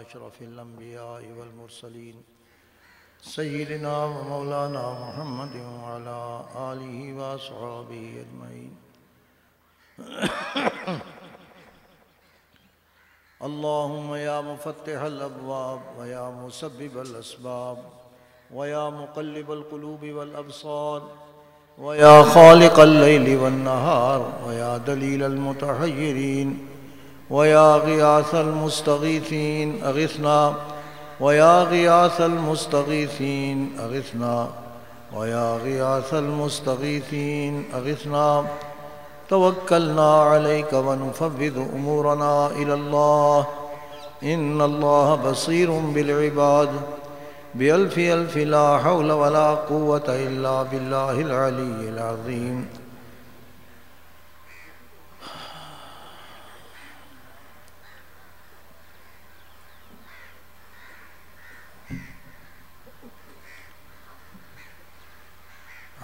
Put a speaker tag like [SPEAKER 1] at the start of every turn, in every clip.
[SPEAKER 1] أشرف الأنبياء والمرسلين. سيدنا ومولانا محمد وعلى آله وأصحابه أجمعين. اللهم يا مفتح الأبواب ويا مسبب الأسباب ويا مقلب القلوب والأبصار ويا خالق الليل والنهار ويا دليل المتحيرين ويا غياث المستغيثين، أغثنا. ويا غياث المستغيثين، أغثنا. ويا غياث المستغيثين، أغثنا. توكلنا عليك ونفوض أمورنا إلى الله. إن الله بصير بالعباد. بألف ألف لا حول ولا قوة إلا بالله العلي العظيم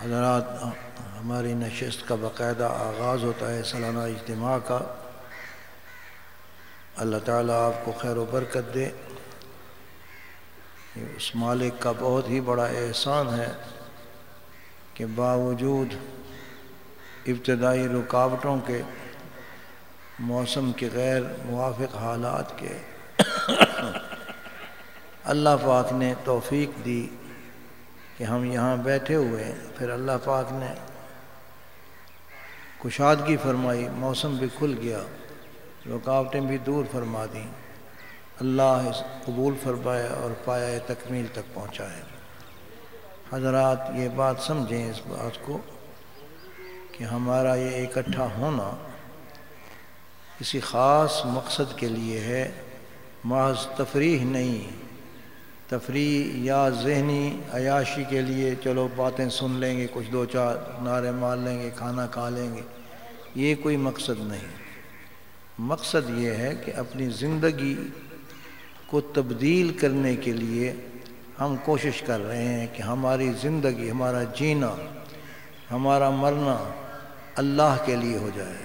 [SPEAKER 1] حضرات ہماری نشست کا باقاعدہ آغاز ہوتا ہے، سالانہ اجتماع کا۔ اللہ تعالیٰ آپ کو خیر و برکت دے۔ اس مالک کا بہت ہی بڑا احسان ہے کہ باوجود ابتدائی رکاوٹوں کے، موسم کے غیر موافق حالات کے، اللہ پاک نے توفیق دی کہ ہم یہاں بیٹھے ہوئے ہیں۔ پھر اللہ پاک نے کشادگی فرمائی، موسم بھی کھل گیا۔ رکاوٹیں بھی دور فرما دیں۔ اللہ اس قبول فرمایا اور پایا تکمیل تک پہنچائے حضرات یہ بات سمجھیں اس بات کو کہ ہمارا یہ اکٹھا ہونا کسی خاص مقصد کے لیے ہے۔ محض تفریح نہیں۔ تفریح یا ذہنی عیاشی کے لیے چلو باتیں سن لیں گے، کچھ دو چار نعرے مار لیں گے، کھانا کھا لیں گے۔ یہ کوئی مقصد نہیں۔ مقصد یہ ہے کہ اپنی زندگی کو تبدیل کرنے کے لیے ہم کوشش کر رہے ہیں کہ ہماری زندگی، ہمارا جینا، ہمارا مرنا اللہ کے لیے ہو جائے۔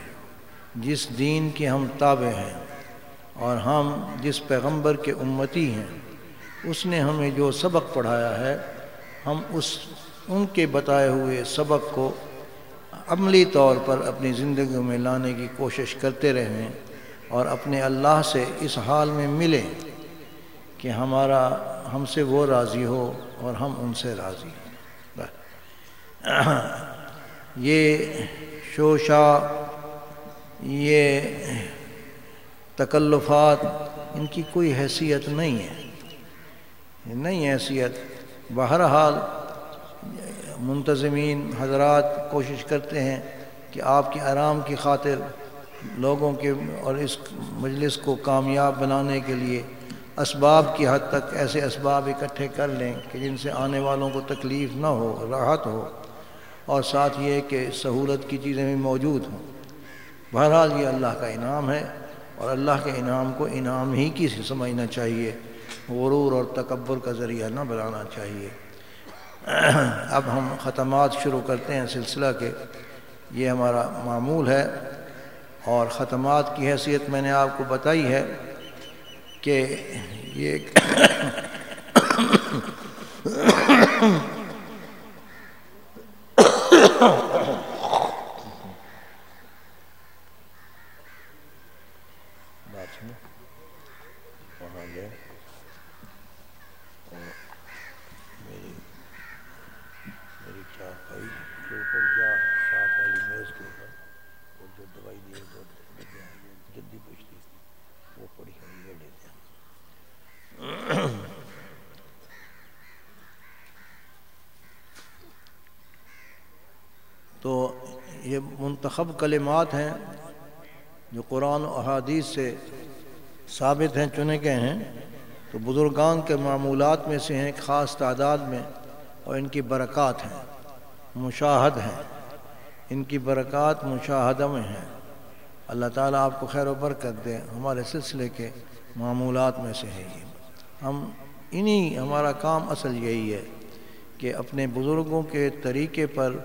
[SPEAKER 1] جس دین کے ہم تابع ہیں اور ہم، جس پیغمبر کے امتی ہیں اس نے ہمیں جو سبق پڑھایا ہے، ہم اس، ان کے بتائے ہوئے سبق کو عملی طور پر اپنی زندگی میں لانے کی کوشش کرتے رہیں اور اپنے اللہ سے اس حال میں ملیں کہ ہمارا، ہم سے وہ راضی ہو اور ہم ان سے راضی ہوں۔ یہ شوشا، یہ تکلفات، ان کی کوئی حیثیت نہیں ہے۔ نہیں حیثیت۔ بہرحال، منتظمین، حضرات کوشش کرتے ہیں کہ آپ کی آرام کی خاطر لوگوں کے اور اس مجلس کو کامیاب بنانے کے لیے اسباب کی حد تک ایسے اسباب اکٹھے کر لیں کہ جن سے آنے والوں کو تکلیف نہ ہو، راحت ہو۔ اور ساتھ یہ کہ سہولت کی چیزیں بھی موجود ہوں۔ بہرحال یہ اللہ کا انعام ہے اور اللہ کے انعام کو انعام ہی کی سمجھنا چاہیے۔ غرور اور تکبر کا ذریعہ نہ بنانا چاہیے۔ اب ہم ختمات شروع کرتے ہیں سلسلہ کے۔ یہ ہمارا معمول ہے۔ اور ختمات کی حیثیت میں نے آپ کو بتائی ہے کہ یہ منتخب کلمات ہیں جو قرآن و احادیث سے ثابت ہیں، چنے گئے ہیں۔ تو بزرگان کے معمولات میں سے ہیں، ایک خاص تعداد میں، اور ان کی برکات ہیں، مشاہد ہیں۔ ان کی برکات مشاہدہ میں ہیں۔ اللہ تعالیٰ آپ کو خیر و برکت دے ہمارے سلسلے کے معمولات میں سے ہے یہ ہم انہی، ہمارا کام اصل یہی ہے کہ اپنے بزرگوں کے طریقے پر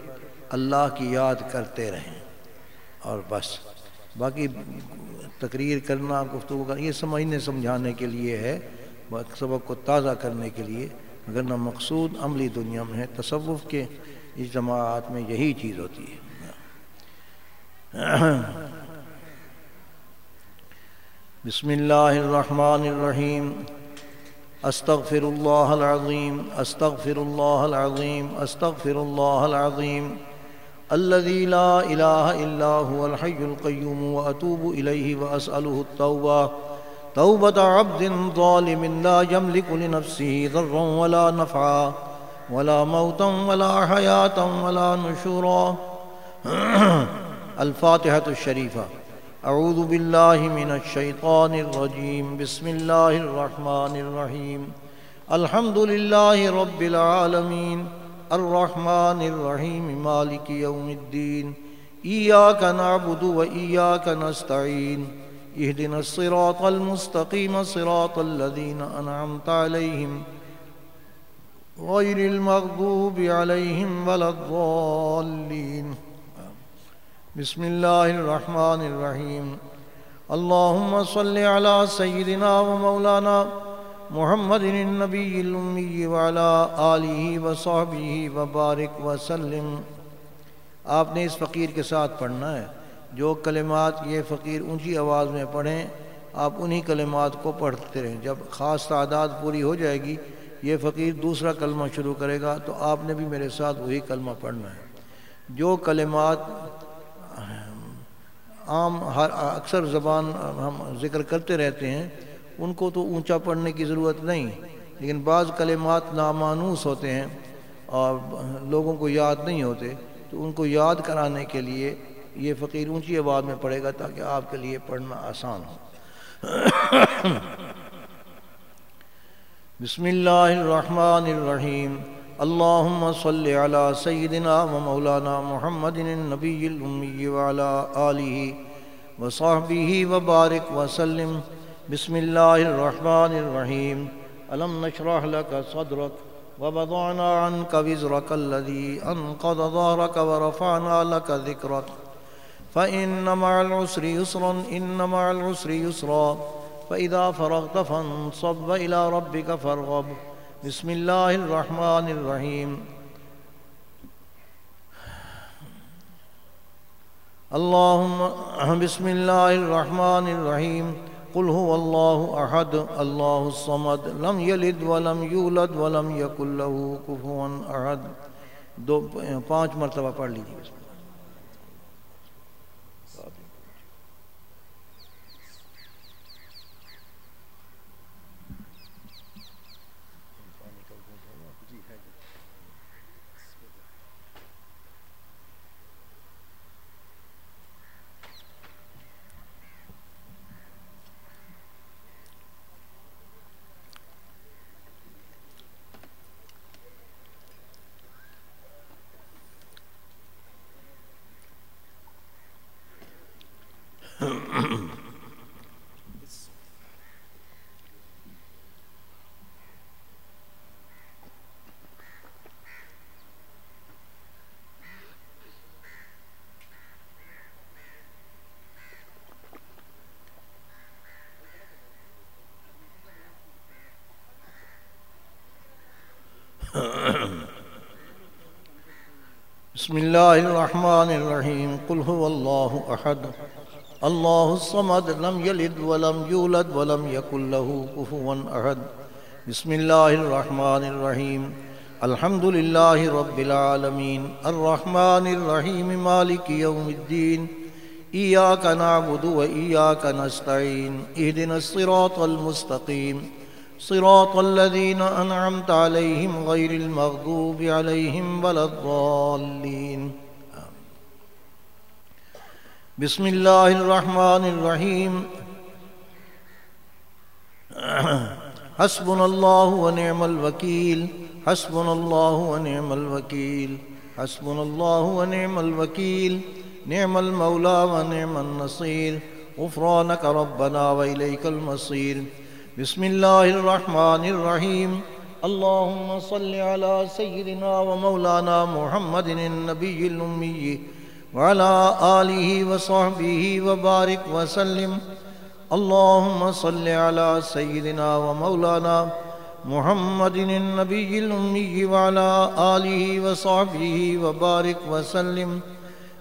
[SPEAKER 1] اللہ کی یاد کرتے رہیں۔ اور بس۔ باقی تقریر کرنا، گفتگو کرنا، یہ سمجھنے، سمجھانے کے لیے ہے، سبق کو تازہ کرنے کے لیے۔ اگر نہ مقصود عملی دنیا میں ہے، تصوف کے اجتماعات میں یہی چیز ہوتی ہے۔ بسم اللہ الرحمن الرحیم۔ استغفر اللہ العظیم، استغفر اللہ العظیم، استغفر اللہ العظیم۔ الذي لا إله إلا هو الحي القيوم وأتوب إليه وأسأله التوبة. توبة عبد ظالم لا يملك لنفسه ضرا ولا نفعا، ولا موتا ولا حياة ولا نشورا. الفاتحة الشريفة. أعوذ بالله من الشيطان الرجيم. بسم الله الرحمن الرحيم. الحمد لله رب العالمين. الرحمن الرحيم مالك يوم الدين إياك نعبد وإياك نستعين اهدنا الصراط المستقيم صراط الذين أنعمت عليهم غير المغضوب عليهم ولا الضالين بسم الله الرحمن الرحيم اللهم صل على سيدنا ومولانا محمد محمد النبی الامی وعلا آلہ وصحبہ وبارک وسلم آپ نے اس فقیر کے ساتھ پڑھنا ہے۔ جو کلمات یہ فقیر اونچی آواز میں پڑھیں، آپ انہی کلمات کو پڑھتے رہیں۔ جب خاص تعداد پوری ہو جائے گی، یہ فقیر دوسرا کلمہ شروع کرے گا، تو آپ نے بھی میرے ساتھ وہی کلمہ پڑھنا ہے۔ جو کلمات عام ہر اکثر زبان ہم ذکر کرتے رہتے ہیں ان کو تو اونچا پڑھنے کی ضرورت نہیں، لیکن بعض کلمات نامانوس ہوتے ہیں اور لوگوں کو یاد نہیں ہوتے، تو ان کو یاد کرانے کے لیے یہ فقیر اونچی آواز میں پڑھے گا تاکہ آپ کے لیے پڑھنا آسان ہو۔ بسم اللہ الرحمن الرحیم۔ اللہم صلی علی سیدنا و مولانا محمد النبی الامی وعلا آلہ وصحبہ وبارک وسلم بسم الله الرحمن الرحيم. ألم نشرح لك صدرك وبضعنا عنك وزرك الذي أنقض ظهرك ورفعنا لك ذكرك. فإن مع العسر يسرا، إن مع العسر يسرا. فإذا فرغت فانصب إلى ربك فارغب. بسم الله الرحمن الرحيم. اللهم بسم الله الرحمن الرحيم. قل هو الله احد الله الصمد، لم يلد ولم يولد ولم يكن له كفوا احد دو، پانچ مرتبہ پڑھ لیجیے اس میں۔ بسم الله الرحمن الرحيم قل هو الله أحد الله الصمد لم يلد ولم يولد ولم يكن له كفوا أحد بسم الله الرحمن الرحيم الحمد لله رب العالمين الرحمن الرحيم مالك يوم الدين إياك نعبد وإياك نستعين اهدنا الصراط المستقيم صراط الذين أنعمت عليهم غير المغضوب عليهم ولا الضالين بسم الله الرحمن الرحيم حسبنا الله ونعم الوكيل حسبنا الله ونعم الوكيل حسبنا الله ونعم الوكيل نعم المولى ونعم النصير غفرانك ربنا وإليك المصير بسم الله الرحمن الرحيم اللهم صل على سيدنا ومولانا محمد النبي الأمي وعلى آله وصحبه وبارك وسلم. اللهم صل على سيدنا ومولانا محمد النبي الأمي وعلى آله وصحبه وبارك وسلم.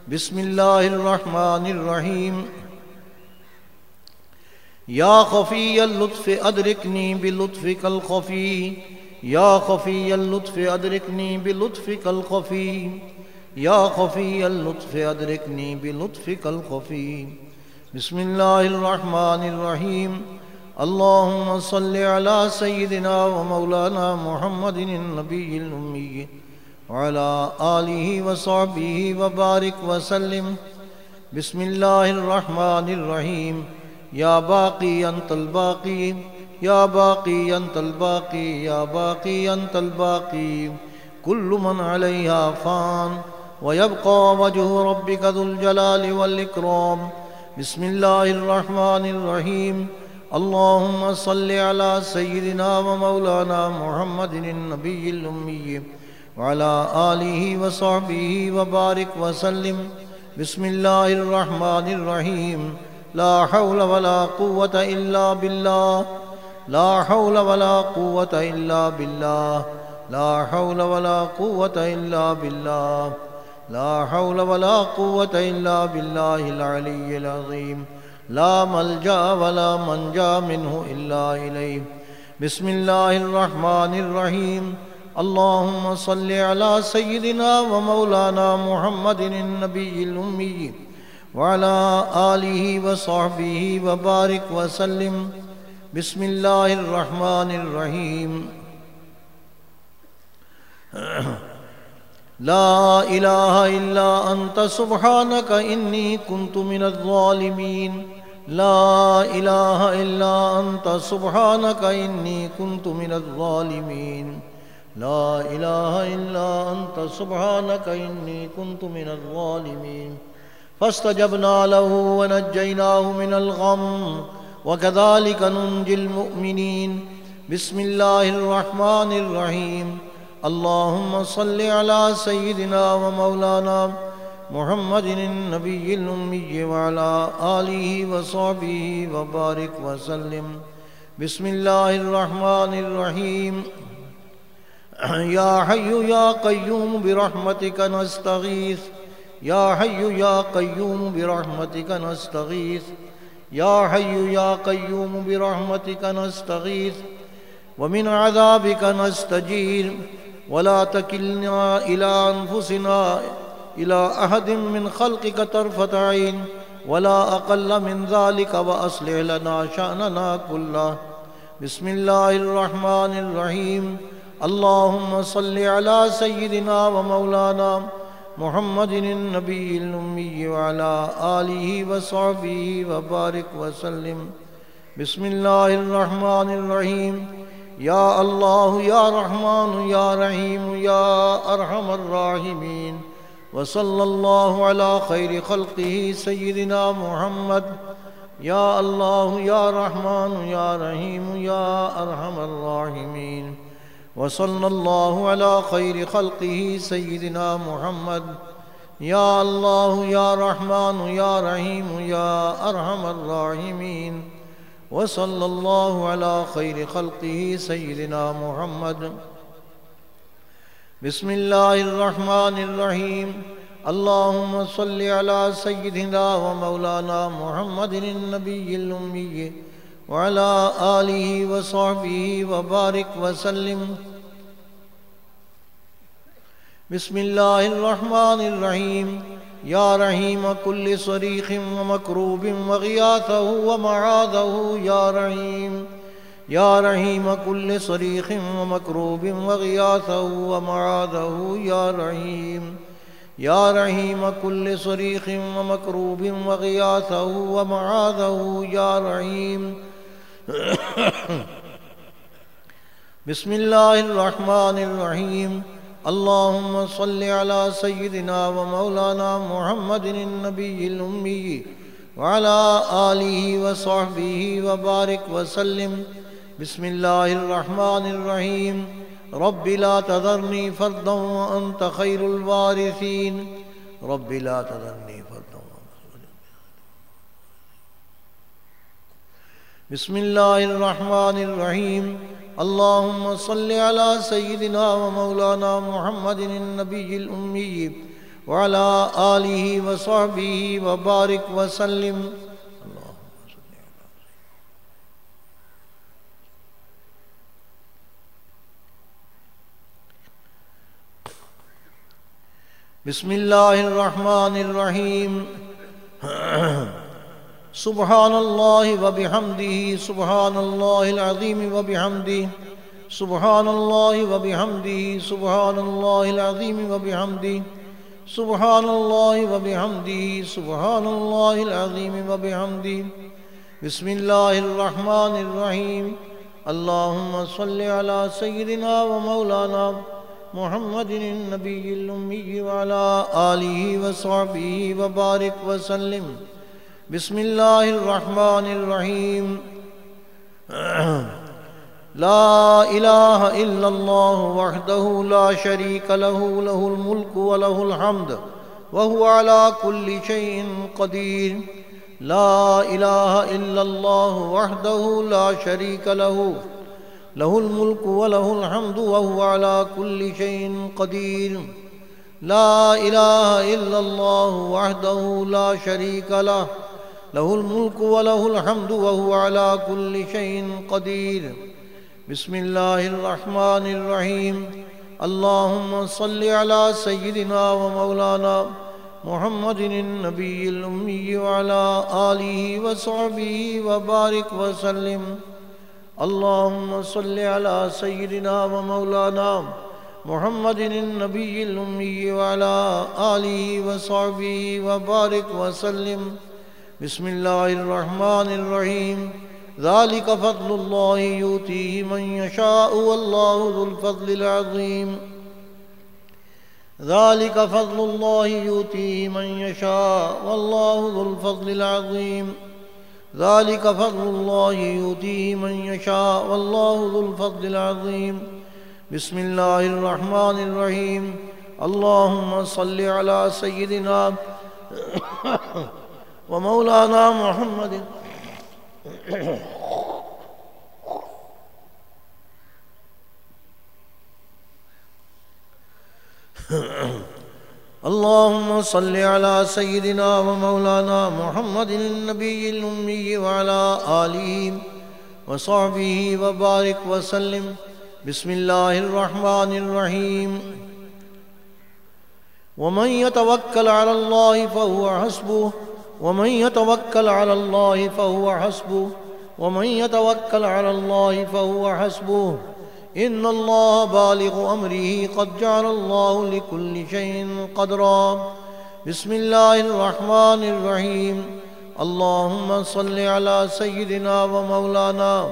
[SPEAKER 1] بسم الله الرحمن الرحيم. يا خفي اللطف أدركني بلطفك الخفي. يا خفي اللطف أدركني بلطفك الخفي. يا خفي اللطف أدركني بلطفك الخفي. بسم الله الرحمن الرحيم. اللهم صل على سيدنا ومولانا محمد النبي الأمي. وعلى آله وصحبه وبارك وسلم. بسم الله الرحمن الرحيم. يا باقي أنت الباقي. يا باقي أنت الباقي. يا باقي أنت الباقي. كل من عليها فان. ويبقى وجه ربك ذو الجلال والإكرام. بسم الله الرحمن الرحيم. اللهم صل على سيدنا ومولانا محمد النبي الأمي وعلى آله وصحبه وبارك وسلم. بسم الله الرحمن الرحيم. لا حول ولا قوة إلا بالله. لا حول ولا قوة إلا بالله. لا حول ولا قوة إلا بالله. لا حول ولا قوة إلا بالله العلي العظيم. لا ملجا ولا منجا منه إلا إليه. بسم الله الرحمن الرحيم. اللهم صل على سيدنا ومولانا محمد النبي الأمي وعلى آله وصحبه وبارك وسلم. بسم الله الرحمن الرحيم. لا إله إلا أنت، سبحانك إني كنت من الظالمين. لا إله إلا أنت، سبحانك إني كنت من الظالمين. لا إله إلا أنت، سبحانك إني كنت من الظالمين. فاستجبنا له ونجيناه من الغم، وكذلك ننجي المؤمنين. بسم الله الرحمن الرحيم. اللهم صل على سيدنا ومولانا محمد النبي الأمي وعلى آله وصحبه وبارك وسلم. بسم الله الرحمن الرحيم. يا حي يا قيوم برحمتك نستغيث. يا حي يا قيوم برحمتك نستغيث. يا حي يا قيوم برحمتك نستغيث. ومن عذابك نستجير. ولا تكلنا إلى أنفسنا إلى أحد من خلقك طرفة عين ولا أقل من ذلك وأصلح لنا شأننا كله. بسم الله الرحمن الرحيم. اللهم صل على سيدنا ومولانا محمد النبي الأمي وعلى آله وصحبه وبارك وسلم. بسم الله الرحمن الرحيم. يا الله يا رحمن يا رحيم يا أرحم الراحمين وصلى الله على خير خلقه سيدنا محمد. يا الله يا رحمن يا رحيم يا أرحم الراحمين وصلى الله على خير خلقه سيدنا محمد. يا الله يا رحمن يا رحيم يا أرحم الراحمين وصلى الله على خير خلقه سيدنا محمد. بسم الله الرحمن الرحيم. اللهم صل على سيدنا ومولانا محمد النبي الأمي وعلى آله وصحبه وبارك وسلم. بسم الله الرحمن الرحيم. يا رحيم كل صريخ ومكروب وغياثه ومعاذه يا رحيم يا رحيم كل صريخ ومكروب وغياثه ومعاذه يا رحيم يا رحيم كل صريخ ومكروب وغياثه ومعاذه يا رحيم بسم الله الرحمن الرحيم اللهم صل على سيدنا ومولانا محمد النبي الأمي وعلى آله وصحبه وبارك وسلم. بسم الله الرحمن الرحيم. رب لا تذرني فردا وأنت خير الوارثين. رب لا تذرني فردا بسم الله الرحمن الرحيم. اللهم صل على سيدنا ومولانا محمد النبي الأمي وعلى آله وصحبه وبارك وسلم. بسم الله الرحمن الرحيم. سبحان الله وبحمده سبحان الله العظيم وبحمده سبحان الله وبحمده سبحان الله العظيم وبحمده سبحان الله وبحمده سبحان الله العظيم وبحمده بسم الله الرحمن الرحيم اللهم صل على سيدنا ومولانا محمد النبي الأمي وعلى آله وصحبه وبارك وسلم بسم الله الرحمن الرحيم لا إله إلا الله وحده لا شريك له له الملك وله الحمد وهو على كل شيء قدير لا إله إلا الله وحده لا شريك له له الملك وله الحمد وهو على كل شيء قدير لا إله إلا الله وحده لا شريك له له الملك وله الحمد وهو على كل شيء قدير بسم الله الرحمن الرحيم اللهم صل على سيدنا ومولانا محمد النبي الأمي وعلى آله وصحبه وبارك وسلم اللهم صل على سيدنا ومولانا محمد النبي الأمي وعلى آله وصحبه وبارك وسلم بسم اللہ الرحمن الرحیم ذالک فضل اللہ یوتیہ من یشاء واللہ ذو الفضل العظیم ذالک فضل اللہ یوتیہ من یشاء واللہ ذو الفضل العظیم ذالک فضل اللہ یوتیہ من یشاء واللہ ذو الفضل العظیم بسم اللہ الرحمن الرحیم اللہم صلی علی سیدنا ومولانا محمد اللهم صل على سيدنا ومولانا محمد النبي الأمي وعلى آله وصحبه وبارك وسلم. بسم الله الرحمن الرحيم. ومن يتوكل على الله فهو حسبه. ومن يتوكل على الله فهو حسبه ومن يتوكل على الله فهو حسبه إن الله بالغ أمره قد جعل الله لكل شيء قدرا بسم الله الرحمن الرحيم اللهم صل على سيدنا ومولانا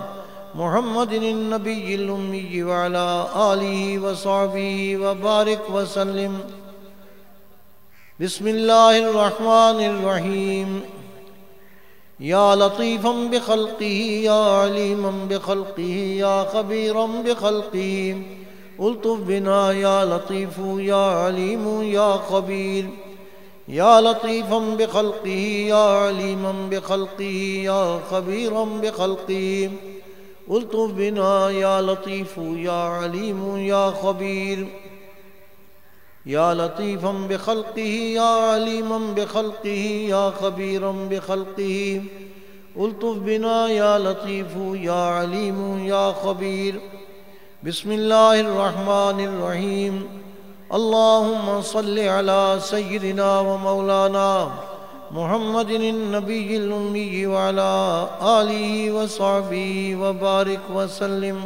[SPEAKER 1] محمد النبي الأمي وعلى آله وصحبه وبارك وسلم بسم اللہ الرحمن الرحیم۔ یا لطیفا بخلقه یا علیما بخلقه یا خبیرا بخلقه الطف بنا، یا لطیف، یا علیم، یا خبیر۔ یا لطیفا بخلقه یا علیما بخلقه یا خبیرا بخلقه الطف بنا، یا لطیف، یا علیم، یا خبیر۔ يا لطيفا بخلقه يا عليما بخلقه يا خبيرا بخلقه الطف بنا يا لطيف يا عليم يا خبير بسم الله الرحمن الرحيم اللهم صل على سيدنا ومولانا محمد النبي الأمي وعلى آله وصحبه وبارك وسلم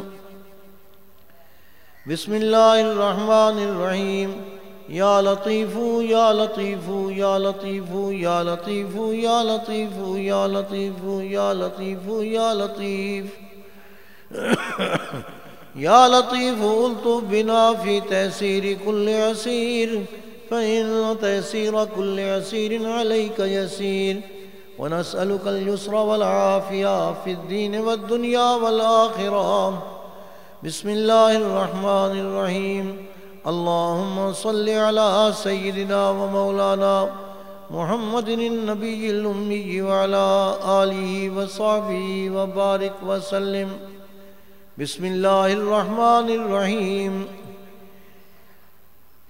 [SPEAKER 1] بسم الله الرحمن الرحيم يا لطيف يا لطيف يا لطيف يا لطيف يا لطيف يا لطيف يا لطيف يا لطيف يا لطيف الطف بنا في تيسير كل عسير فإن تيسير كل عسير عليك يسير ونسألك اليسر والعافية في الدين والدنيا والآخرة بسم الله الرحمن الرحيم اللهم صل على سيدنا ومولانا محمد النبي الأمي وعلى آله وصحبه وبارك وسلم. بسم الله الرحمن الرحيم.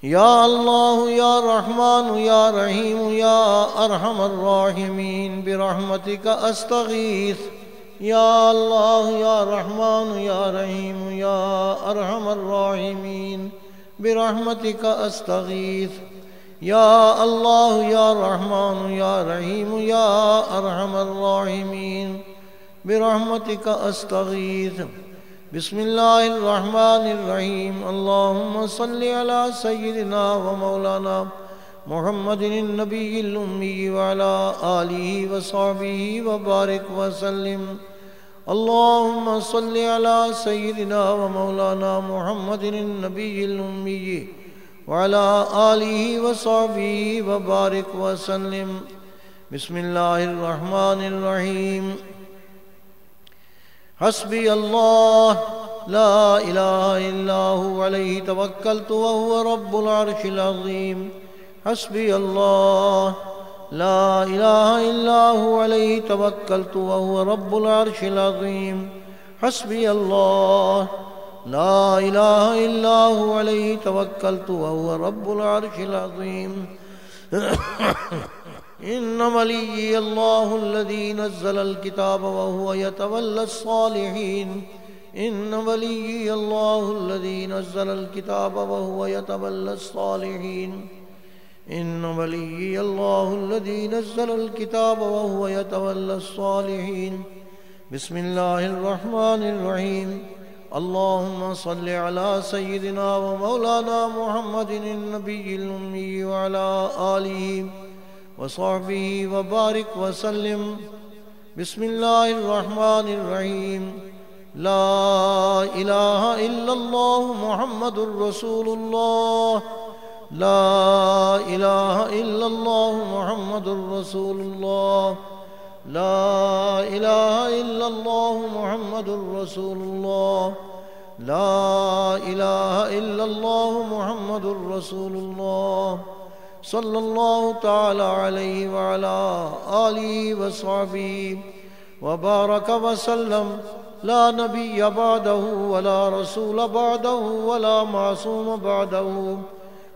[SPEAKER 1] یا اللہ یا رحمان یا رحیم یا ارحم الراحمین برحمتک استغیث یا اللہ یا رحمان یا رحیم یا ارحم الراحمین برحمتك أستغيث يا الله يا رحمن يا رحيم يا أرحم الراحمين برحمتك أستغيث بسم الله الرحمن الرحيم اللهم صل على سيدنا ومولانا محمد النبي الأمي وعلى آله وصحبه وبارك وسلم اللهم صل على سيدنا ومولانا محمد النبي الأمي وعلى آله وصحبه وبارك وسلم. بسم الله الرحمن الرحيم. حسبي الله لا إله إلا هو عليه توكلت وهو رب العرش العظيم. حسبي الله لا إله إلا هو عليه توكلت وهو رب العرش العظيم. حسبي الله. لا إله إلا هو عليه توكلت وهو رب العرش العظيم. إن ولي الله الذي نزل الكتاب وهو يتولى الصالحين. إن ولي الله الذي نزل الكتاب وهو يتولى الصالحين. إن ولي الله الذي نزل الكتاب وهو يتولى الصالحين. بسم الله الرحمن الرحيم. اللهم صل على سيدنا ومولانا محمد النبي الأمي وعلى آله وصحبه وبارك وسلم. بسم الله الرحمن الرحيم. لا إله إلا الله محمد رسول الله. لا إله إلا الله محمد رسول الله. لا إله إلا الله محمد رسول الله. لا إله إلا الله محمد رسول الله. صلى الله تعالى عليه وعلى آله وصحبه وبارك وسلم. لا نبي بعده ولا رسول بعده ولا معصوم بعده.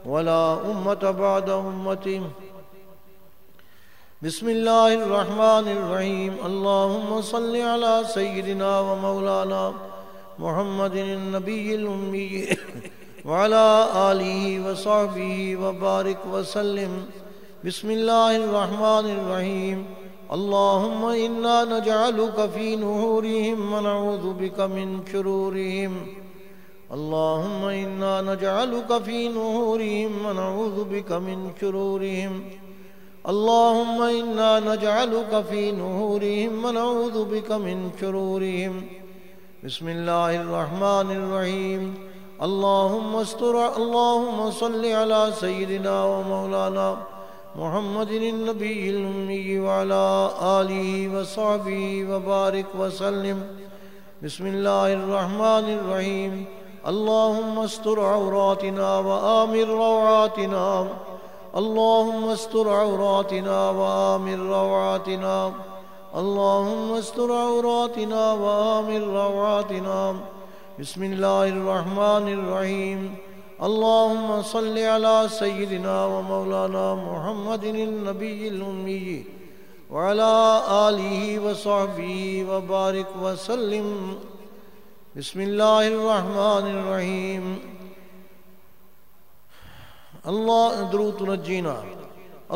[SPEAKER 1] ولا أمة بعد أمته بسم الله الرحمن الرحيم. اللهم صل على سيدنا ومولانا محمد النبي الأمي. وعلى آله وصحبه وبارك وسلم. بسم الله الرحمن الرحيم. اللهم إنا نجعلك في نهورهم ونعوذ بك من شرورهم. اللهم إنا نجعلك في نهورهم ونعوذ بك من شرورهم. اللهم إنا نجعلك في نهورهم ونعوذ بك من شرورهم. بسم الله الرحمن الرحيم. اللهم استر، اللهم صل على سيدنا ومولانا محمد النبي الأمي وعلى آله وصحبه وبارك وسلم. بسم الله الرحمن الرحيم. اللهم استر عوراتنا وآمر روعاتنا. اللهم استر عوراتنا وآمر روعاتنا. اللهم استر عوراتنا وآمر روعاتنا. بسم الله الرحمن الرحيم. اللهم صل على سيدنا ومولانا محمد النبي الأمي. وعلى آله وصحبه وبارك وسلم. بسم الله الرحمن الرحيم. الله ادروت نجينا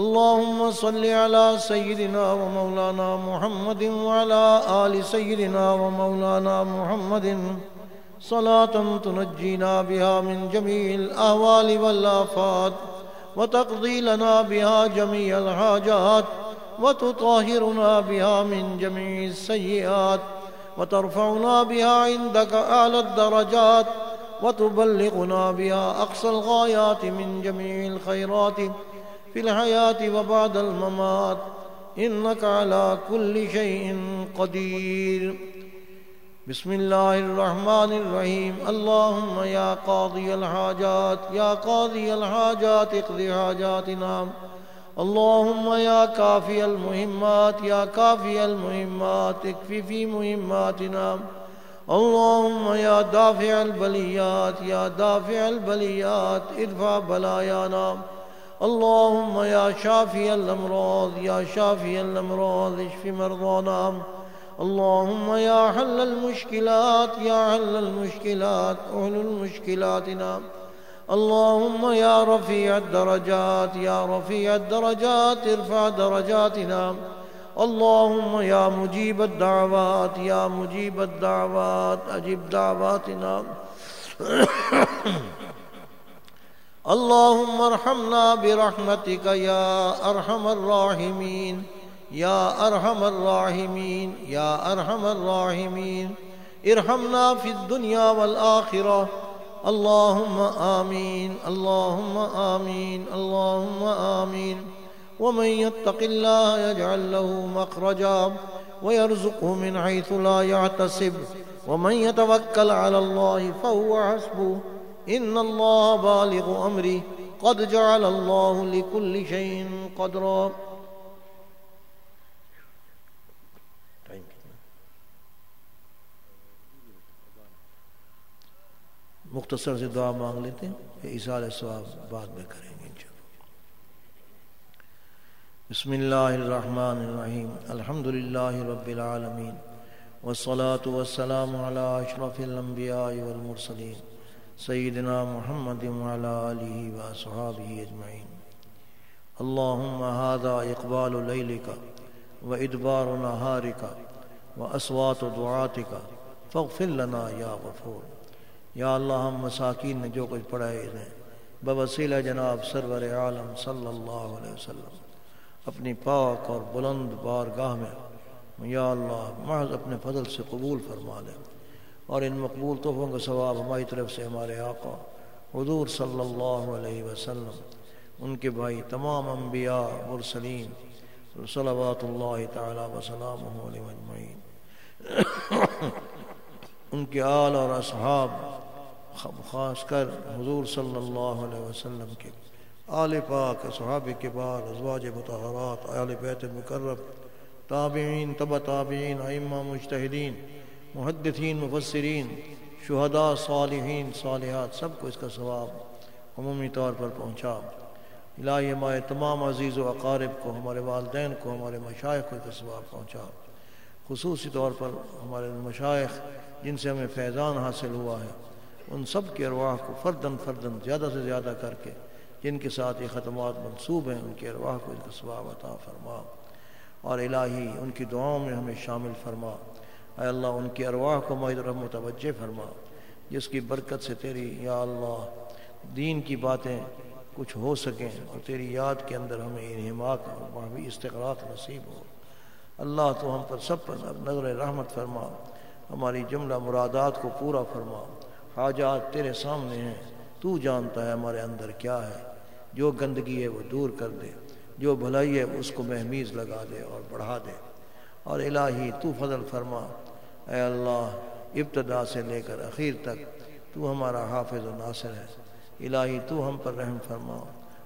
[SPEAKER 1] اللهم صل على سيدنا ومولانا محمد وعلى آل سيدنا ومولانا محمد. صلاة تنجينا بها من جميع الأهوال والآفات وتقضي لنا بها جميع الحاجات، وتطهرنا بها من جميع السيئات. وترفعنا بها عندك أعلى الدرجات وتبلغنا بها أقصى الغايات من جميع الخيرات في الحياة وبعد الممات. إنك على كل شيء قدير. بسم الله الرحمن الرحيم. اللهم يا قاضي الحاجات، يا قاضي الحاجات، اقضي حاجاتنا. اللهم يا كافي المهمات يا كافي المهمات اكفي في مهماتنا اللهم يا دافع البليات يا دافع البليات ادفع بلايانا اللهم يا شافي الأمراض يا شافي الأمراض اشف مرضانا. اللهم يا حل المشكلات يا حل المشكلات أهل المشكلاتنا اللهم يا رفيع الدرجات، يا رفيع الدرجات، ارفع درجاتنا. اللهم يا مجيب الدعوات، يا مجيب الدعوات، أجب دعواتنا. اللهم ارحمنا برحمتك يا أرحم الراحمين، يا أرحم الراحمين، يا أرحم الراحمين. ارحمنا في الدنيا والآخرة. اللهم آمين اللهم آمين اللهم آمين ومن يتق الله يجعل له مخرجا ويرزقه من حيث لا يعتصب ومن يتوكل على الله فهو حسبه. إن الله بالغ أمري قد جعل الله لكل شيء قدرا. مختصر سے دعا مانگ لیتے ہیں کہ اثار ثواب بعد میں کریں گے بسم اللہ الرحمن الرحیم۔ الحمد للہ رب العالمین۔ والصلاة والسلام على اشرف الانبیاء والمرسلین۔ سیدنا محمد وعلى آلہ وصحابہ اجمعین۔ اللہم هذا اقبال لیلک وادبار نهارک واصوات دعاتک فاغفر لنا یا غفور۔ یا اللہ ہم مساکین نے جو کچھ پڑھائے ہیں۔ بوسیلہ جناب سرور عالم صلی اللہ علیہ وسلم، اپنی پاک اور بلند بارگاہ میں یا اللہ محض اپنے فضل سے قبول فرما لے اور ان مقبول تحفوں کا ثواب ہماری طرف سے ہمارے آقا حضور صلی اللہ علیہ وسلم، ان کے بھائی تمام انبیاء، مرسلین، صلوات اللہ تعالی وسلم علیہ ان کے آل اور اصحاب خاص کر حضور صلی اللہ علیہ وسلم کے۔ آل پاک صحاب کے بعد ازواج متحرات آل بیت مکرب تابعین تب تابعین، ائمہ مجتہدین، محدثین، مفسرین، شہداء صالحین، صالحات، سب کو اس کا ثواب عمومی طور پر پہنچا۔ الہی ہمارے تمام عزیز و اقارب کو، ہمارے والدین کو، ہمارے مشائق کو اس کا ثواب پہنچا۔ خصوصی طور پر ہمارے مشائق جن سے ہمیں فیضان حاصل ہوا ہے، ان سب کے ارواح کو فردن فردن زیادہ سے زیادہ کر کے جن کے ساتھ یہ ختمات منصوب ہیں، ان کے ارواح کو ان کا ثواب عطا فرما۔ اور الہی ان کی دعاؤں میں ہمیں شامل فرما۔ اے اللہ، ان کی ارواح کو طرف متوجہ فرما۔ جس کی برکت سے تیری، یا اللہ، دین کی باتیں کچھ ہو سکیں اور تیری یاد کے اندر ہمیں انہماک اور محبی استقراق نصیب ہو۔ اللہ تو ہم پر سب پر نظر رحمت فرما، ہماری جملہ مرادات کو پورا فرما۔ حاجات تیرے سامنے ہیں، تو جانتا ہے ہمارے اندر کیا ہے۔ جو گندگی ہے وہ دور کر دے، جو بھلائی ہے اس کو مہمیز لگا دے اور بڑھا دے۔ اور الہی تو فضل فرما، اے اللہ، ابتدا سے لے کر اخیر تک تو ہمارا حافظ و ناصر ہے۔ الہی تو ہم پر رحم فرما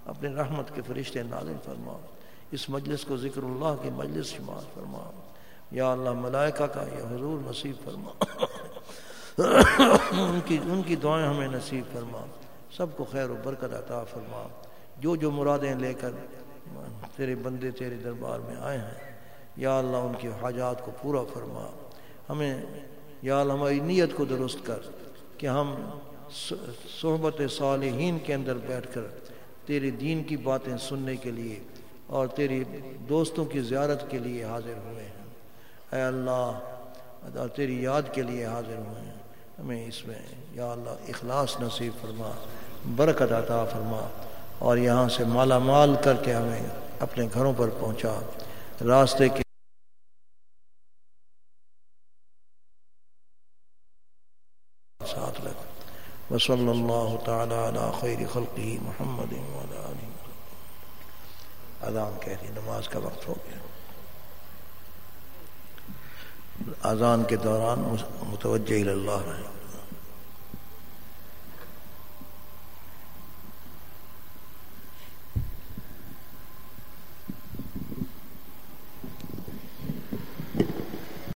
[SPEAKER 1] اپنے رحمت کے فرشتے نازل فرما۔ اس مجلس کو ذکر اللہ کی مجلس شمار فرما۔ یا اللہ ملائکہ کا، یا حضور نصیب فرما۔ ان کی ان کی دعائیں ہمیں نصیب فرما۔ سب کو خیر و برکت عطا فرما۔ جو جو مرادیں لے کر تیرے بندے تیرے دربار میں آئے ہیں، یا اللہ ان کی حاجات کو پورا فرما۔ ہمیں، یا اللہ ہماری نیت کو درست کر کہ ہم صحبت صالحین کے اندر بیٹھ کر تیرے دین کی باتیں سننے کے لیے اور تیری دوستوں کی زیارت کے لیے حاضر ہوئے ہیں۔ اے اللہ، اور تیری یاد کے لیے حاضر ہوئے ہیں۔ ہمیں اس میں یا اللہ اخلاص نصیب فرما، برکت عطا فرما، اور یہاں سے مالا مال کر کے ہمیں اپنے گھروں پر پہنچا۔ راستے کے ساتھ رکھ۔ وصلی اللہ تعالی علی خیر خلقی محمد اذان کہتی نماز کا وقت ہو گیا۔ اذان کے دوران متوجہ اللہ رہے۔